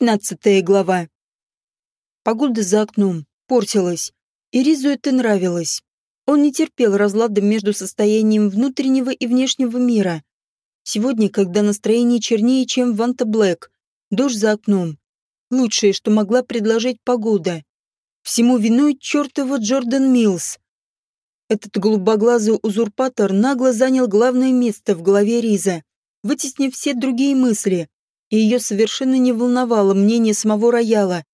Пятнадцатая глава. Погода за окном портилась, и Ризу это нравилось. Он не терпел разлада между состоянием внутреннего и внешнего мира. Сегодня, когда настроение чернее, чем в Анта Блэк, дождь за окном. Лучшее, что могла предложить погода. Всему виной чертова Джордан Милс. Этот голубоглазый узурпатор нагло занял главное место в голове Риза, вытеснив все другие мысли, и ее совершенно не волновало мнение самого рояла,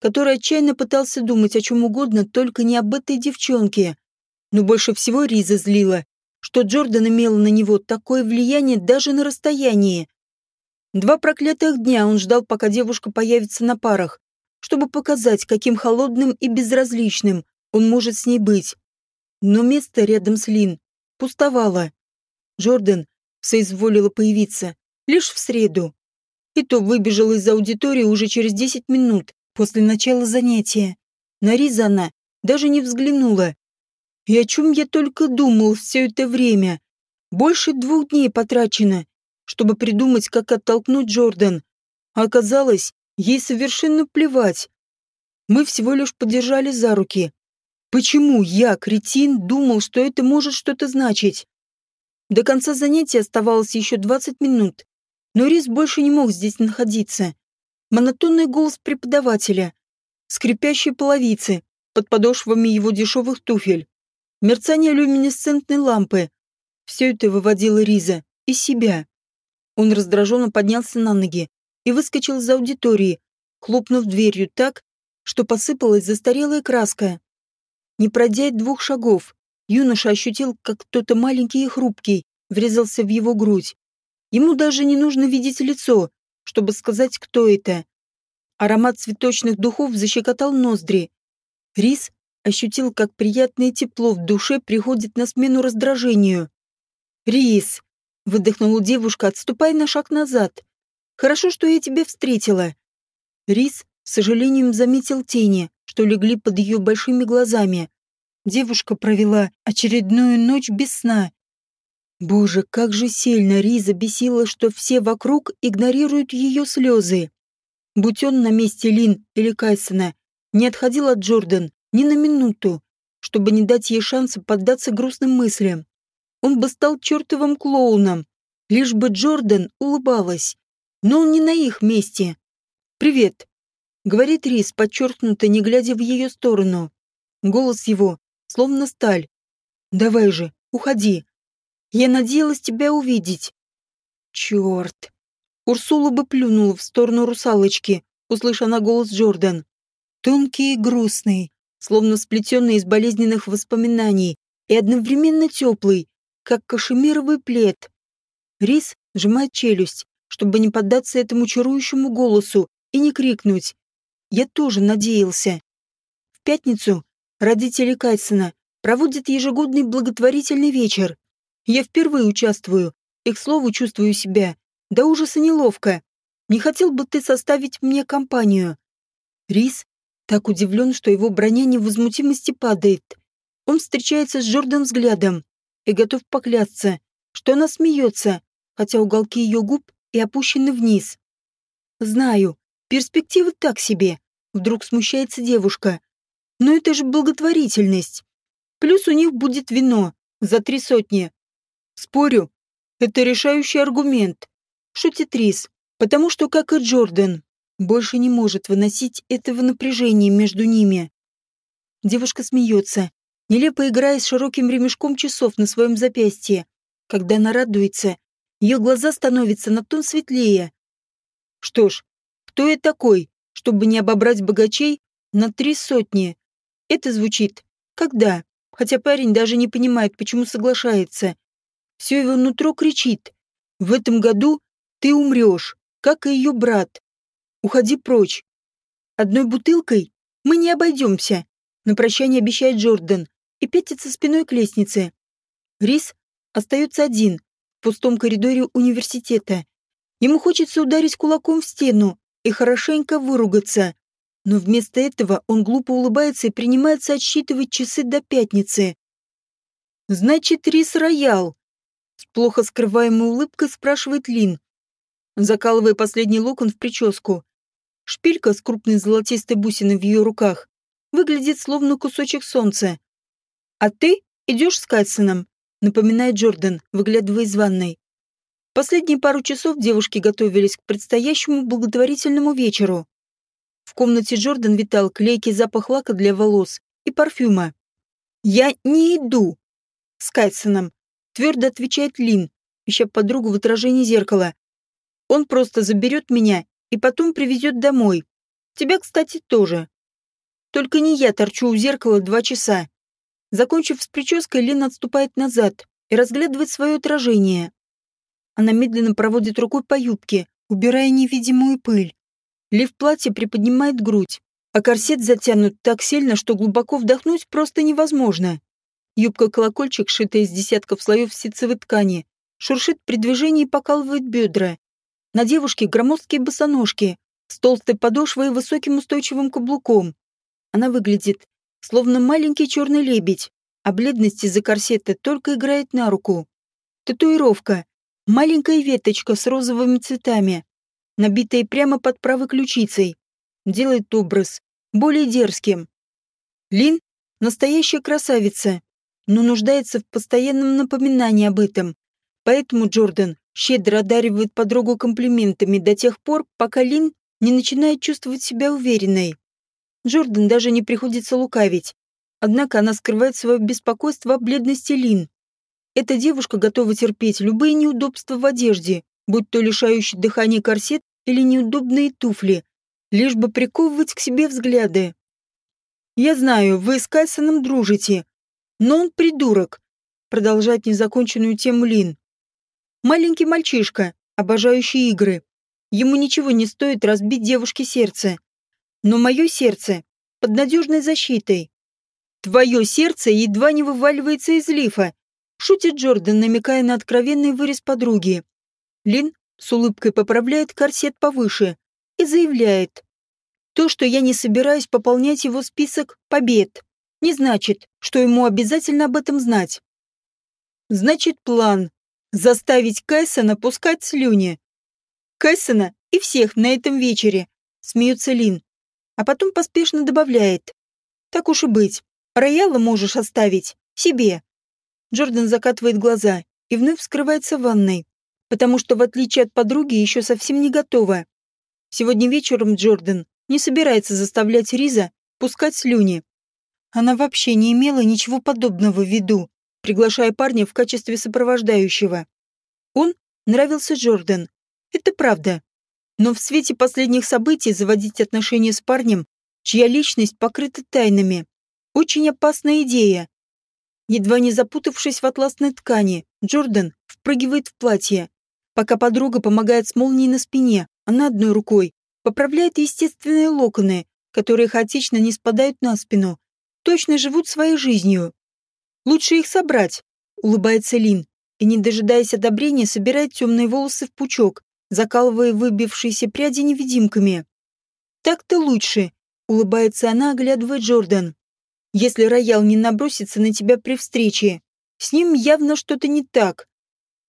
который отчаянно пытался думать о чем угодно, только не об этой девчонке. Но больше всего Риза злила, что Джордан имел на него такое влияние даже на расстоянии. Два проклятых дня он ждал, пока девушка появится на парах, чтобы показать, каким холодным и безразличным он может с ней быть. Но место рядом с Лин пустовало. Джордан соизволила появиться лишь в среду. И то выбежал из аудитории уже через 10 минут после начала занятия. На Риза она даже не взглянула. И о чем я только думал все это время. Больше двух дней потрачено, чтобы придумать, как оттолкнуть Джордан. А оказалось, ей совершенно плевать. Мы всего лишь подержали за руки. Почему я, кретин, думал, что это может что-то значить? До конца занятия оставалось еще 20 минут, но Рис больше не мог здесь находиться. Монотонный голос преподавателя, скрипящие половицы под подошвами его дешевых туфель, мерцание люминесцентной лампы. Все это выводило Риза из себя. Он раздраженно поднялся на ноги и выскочил из аудитории, хлопнув дверью так, что посыпалась застарелая краска. Не пройдя двух шагов, юноша ощутил, как кто-то маленький и хрупкий врезался в его грудь. Ему даже не нужно видеть лицо, чтобы сказать, кто это. Аромат цветочных духов защекотал ноздри. Рис ощутил, как приятное тепло в душе приходит на смену раздражению. «Рис!» — выдохнула девушка, отступая на шаг назад. «Хорошо, что я тебя встретила». Рис, с сожалением, заметил тени, что легли под ее большими глазами. Девушка провела очередную ночь без сна. Боже, как же сильно Риза бесила, что все вокруг игнорируют ее слезы. Будь он на месте Лин или Кайсона, не отходил от Джордан ни на минуту, чтобы не дать ей шанса поддаться грустным мыслям. Он бы стал чертовым клоуном, лишь бы Джордан улыбалась. Но он не на их месте. «Привет», — говорит Риз, подчеркнуто, не глядя в ее сторону. Голос его словно сталь. «Давай же, уходи. Я надеялась тебя увидеть». «Черт!» Урсула бы плюнула в сторону русалочки, услыша голос Джордан. Тонкий и грустный, словно сплетенный из болезненных воспоминаний, и одновременно теплый, как кашемировый плед. Рис сжимает челюсть, чтобы не поддаться этому чарующему голосу и не крикнуть. Я тоже надеялся. В пятницу Родители Кайсона проводят ежегодный благотворительный вечер. Я впервые участвую и, к слову, чувствую себя до ужаса неловко. Не хотел бы ты составить мне компанию?» Рис так удивлен, что его броня невозмутимости падает. Он встречается с Джордан взглядом и готов поклясться, что она смеется, хотя уголки ее губ и опущены вниз. «Знаю, перспектива так себе», — вдруг смущается девушка. Но это же благотворительность. Плюс у них будет вино за три сотни. Спорю, это решающий аргумент. Шутит Рис, потому что, как и Джордан, больше не может выносить этого напряжения между ними. Девушка смеется, нелепо играя с широким ремешком часов на своем запястье. Когда она радуется, ее глаза становятся на тон светлее. Что ж, кто я такой, чтобы не обобрать богачей на три сотни? Это звучит «когда», хотя парень даже не понимает, почему соглашается. Все его нутро кричит «В этом году ты умрешь, как и ее брат. Уходи прочь. Одной бутылкой мы не обойдемся», на прощание обещает Джордан и пятится спиной к лестнице. Рис остается один в пустом коридоре университета. Ему хочется ударить кулаком в стену и хорошенько выругаться. Но вместо этого он глупо улыбается и принимается отсчитывать часы до пятницы. «Значит, рис роял?» С плохо скрываемой улыбкой спрашивает Лин, закалывая последний локон в прическу. Шпилька с крупной золотистой бусиной в ее руках выглядит словно кусочек солнца. «А ты идешь с Кайсоном», — напоминает Джордан, выглядывая из ванной. Последние пару часов девушки готовились к предстоящему благотворительному вечеру. В комнате Джордан витал клейкий запах лака для волос и парфюма. «Я не иду!» «С Кайсоном», — твердо отвечает Лин, ища подругу в отражении зеркала. «Он просто заберет меня и потом привезет домой. Тебя, кстати, тоже. Только не я торчу у зеркала два часа. Закончив с прической, Лин отступает назад и разглядывает свое отражение. Она медленно проводит рукой по юбке, убирая невидимую пыль. Лиф платья приподнимает грудь, а корсет затянут так сильно, что глубоко вдохнуть просто невозможно. Юбка-колокольчик, шитая из десятков слоев ситцевой ткани, шуршит при движении и покалывает бедра. На девушке громоздкие босоножки, с толстой подошвой и высоким устойчивым каблуком. Она выглядит, словно маленький черный лебедь, а бледность из-за корсета только играет на руку. Татуировка. Маленькая веточка с розовыми цветами, набитая прямо под правой ключицей, делает образ более дерзким. Лин — настоящая красавица, но нуждается в постоянном напоминании об этом. Поэтому Джордан щедро одаривает подругу комплиментами до тех пор, пока Лин не начинает чувствовать себя уверенной. Джордан даже не приходится лукавить. Однако она скрывает свое беспокойство о бледности Лин. Эта девушка готова терпеть любые неудобства в одежде, будь то лишающий дыхания корсет или неудобные туфли, лишь бы приковывать к себе взгляды. «Я знаю, вы с Кайсоном дружите, но он придурок», продолжать незаконченную тему Лин. «Маленький мальчишка, обожающий игры. Ему ничего не стоит разбить девушке сердце. Но мое сердце под надежной защитой. Твое сердце едва не вываливается из лифа, шутит Джордан, намекая на откровенный вырез подруги. Лин с улыбкой поправляет корсет повыше и заявляет. То, что я не собираюсь пополнять его список побед, не значит, что ему обязательно об этом знать. Значит, план — заставить Кайсона пускать слюни. Кайсона и всех на этом вечере, смеется Лин а потом поспешно добавляет. «Так уж и быть. Рояла можешь оставить. Себе». Джордан закатывает глаза и вновь скрывается в ванной, потому что, в отличие от подруги, еще совсем не готова. Сегодня вечером Джордан не собирается заставлять Риза пускать слюни. Она вообще не имела ничего подобного в виду, приглашая парня в качестве сопровождающего. Он нравился Джордан. Это правда. Но в свете последних событий заводить отношения с парнем, чья личность покрыта тайнами, очень опасная идея. Едва не запутавшись в атласной ткани, Джордан впрыгивает в платье. Пока подруга помогает с молнией на спине, она одной рукой поправляет естественные локоны, которые хаотично не спадают на спину, точно живут своей жизнью. Лучше их собрать, улыбается Лин, и, не дожидаясь одобрения, собирает темные волосы в пучок, закалывая выбившиеся пряди невидимками. «Так-то лучше», — улыбается она, оглядывая Джордан. «Если роял не набросится на тебя при встрече, с ним явно что-то не так.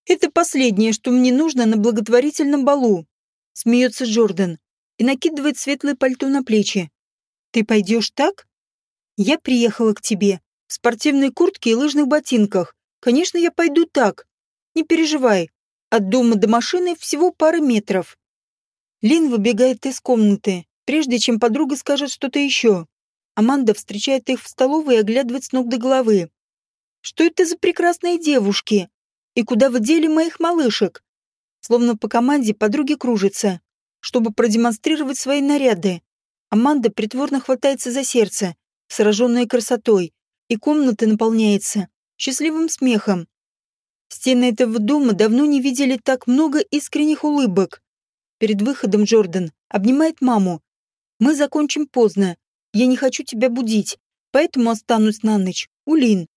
Это последнее, что мне нужно на благотворительном балу», — смеется Джордан и накидывает светлое пальто на плечи. «Ты пойдешь так?» «Я приехала к тебе в спортивной куртке и лыжных ботинках. Конечно, я пойду так. Не переживай, от дома до машины всего пара метров. Лин выбегает из комнаты, прежде чем подруга скажет что-то еще. Аманда встречает их в столовой и оглядывает с ног до головы. «Что это за прекрасные девушки? И куда вы дели моих малышек?» Словно по команде подруги кружатся, чтобы продемонстрировать свои наряды. Аманда притворно хватается за сердце, сраженная красотой, и комната наполняется счастливым смехом. Стены этого дома давно не видели так много искренних улыбок. Перед выходом Джордан обнимает маму. «Мы закончим поздно. Я не хочу тебя будить, поэтому останусь на ночь. Улин.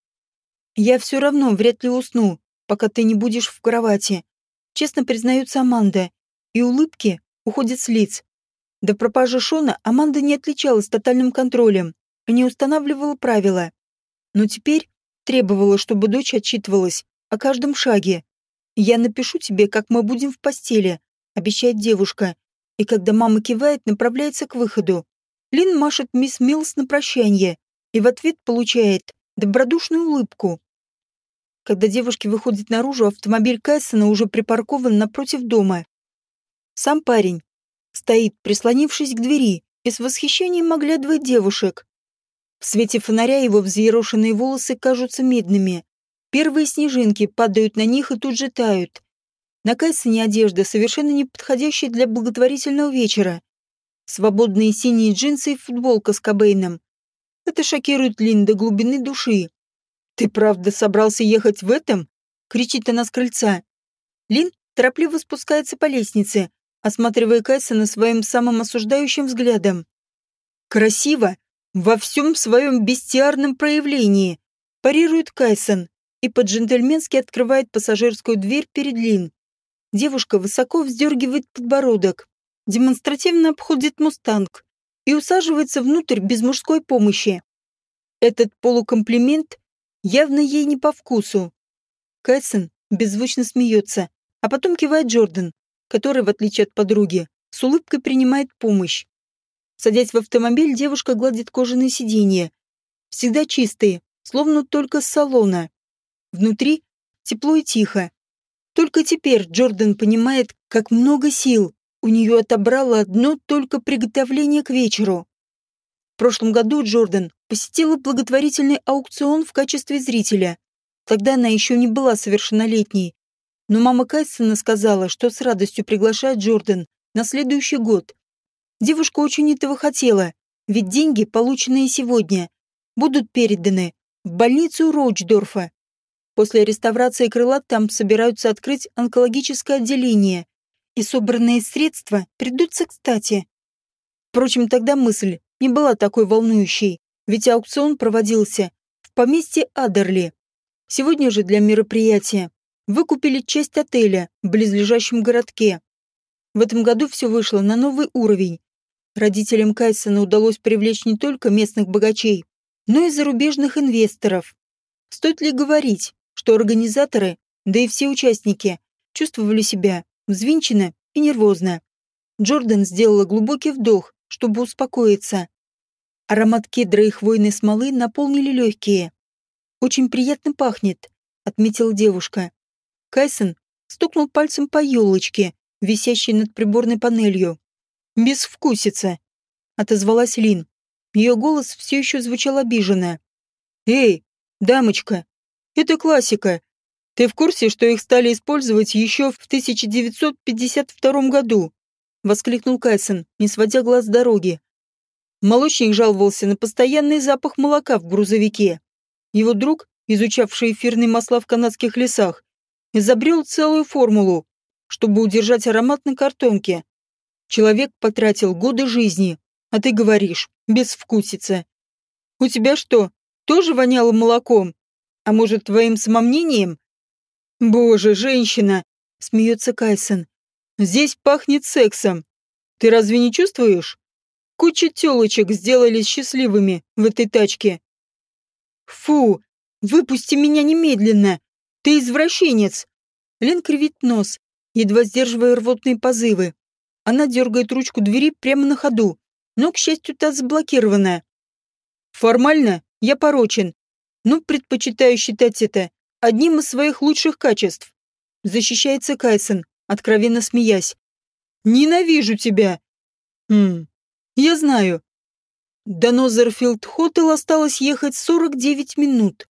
Я все равно вряд ли усну, пока ты не будешь в кровати. Честно признается Аманда. И улыбки уходят с лиц. До пропажи Шона Аманда не отличалась тотальным контролем не устанавливала правила. Но теперь требовала, чтобы дочь отчитывалась о каждом шаге. Я напишу тебе, как мы будем в постели, обещает девушка, и когда мама кивает, направляется к выходу. Лин машет мисс Милс на прощание и в ответ получает добродушную улыбку. Когда девушки выходят наружу, автомобиль Кайсона уже припаркован напротив дома. Сам парень стоит, прислонившись к двери, и с восхищением оглядывает девушек. В свете фонаря его взъерошенные волосы кажутся медными. Первые снежинки падают на них и тут же тают. На Кайсоне одежда, совершенно не подходящая для благотворительного вечера. Свободные синие джинсы и футболка с Кобейном. Это шокирует Лин до глубины души. «Ты правда собрался ехать в этом?» — кричит она с крыльца. Лин торопливо спускается по лестнице, осматривая Кайсона своим самым осуждающим взглядом. «Красиво! Во всем своем бестиарном проявлении!» парирует Кайсон и по-джентльменски открывает пассажирскую дверь перед Лин. Девушка высоко вздергивает подбородок, демонстративно обходит мустанг и усаживается внутрь без мужской помощи. Этот полукомплимент явно ей не по вкусу. Кэссон беззвучно смеется, а потом кивает Джордан, который, в отличие от подруги, с улыбкой принимает помощь. Садясь в автомобиль, девушка гладит кожаные сиденья. Всегда чистые, словно только с салона. Внутри тепло и тихо. Только теперь Джордан понимает, как много сил у нее отобрало одно только приготовление к вечеру. В прошлом году Джордан посетила благотворительный аукцион в качестве зрителя. Тогда она еще не была совершеннолетней. Но мама Кайсона сказала, что с радостью приглашает Джордан на следующий год. Девушка очень этого хотела, ведь деньги, полученные сегодня, будут переданы в больницу Роучдорфа После реставрации крыла там собираются открыть онкологическое отделение, и собранные средства придутся кстати. Впрочем, тогда мысль не была такой волнующей, ведь аукцион проводился в поместье Адерли. Сегодня же для мероприятия выкупили часть отеля в близлежащем городке. В этом году все вышло на новый уровень. Родителям Кайсона удалось привлечь не только местных богачей, но и зарубежных инвесторов. Стоит ли говорить, что организаторы, да и все участники, чувствовали себя взвинченно и нервозно. Джордан сделала глубокий вдох, чтобы успокоиться. Аромат кедра и хвойной смолы наполнили легкие. «Очень приятно пахнет», — отметила девушка. Кайсон стукнул пальцем по елочке, висящей над приборной панелью. «Безвкусица», — отозвалась Лин. Ее голос все еще звучал обиженно. «Эй, дамочка, это классика. Ты в курсе, что их стали использовать еще в 1952 году? Воскликнул Кайсон, не сводя глаз с дороги. Молочник жаловался на постоянный запах молока в грузовике. Его друг, изучавший эфирные масла в канадских лесах, изобрел целую формулу, чтобы удержать аромат на картонке. Человек потратил годы жизни, а ты говоришь, безвкусица. У тебя что, тоже воняло молоком? А может, твоим самомнением? Боже, женщина, смеется Кайсон. Здесь пахнет сексом. Ты разве не чувствуешь? Куча тёлочек сделались счастливыми в этой тачке. Фу, выпусти меня немедленно. Ты извращенец. Лен кривит нос, едва сдерживая рвотные позывы. Она дергает ручку двери прямо на ходу, но, к счастью, та заблокирована. Формально я порочен, но предпочитаю считать это одним из своих лучших качеств. Защищается Кайсон, откровенно смеясь. Ненавижу тебя. Хм, я знаю. До Нозерфилд Хоттел осталось ехать 49 минут.